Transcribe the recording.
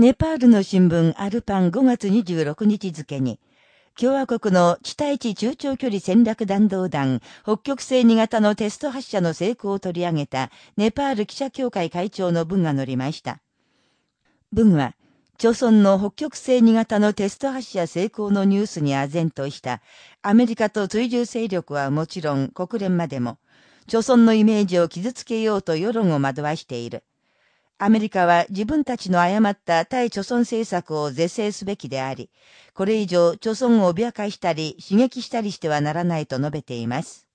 ネパールの新聞アルパン5月26日付に、共和国の地対地中長距離戦略弾道弾北極星2型のテスト発射の成功を取り上げたネパール記者協会会長の文が載りました。文は、朝鮮の北極星2型のテスト発射成功のニュースに唖然としたアメリカと追従勢力はもちろん国連までも、朝鮮のイメージを傷つけようと世論を惑わしている。アメリカは自分たちの誤った対貯村政策を是正すべきであり、これ以上貯村を脅かしたり刺激したりしてはならないと述べています。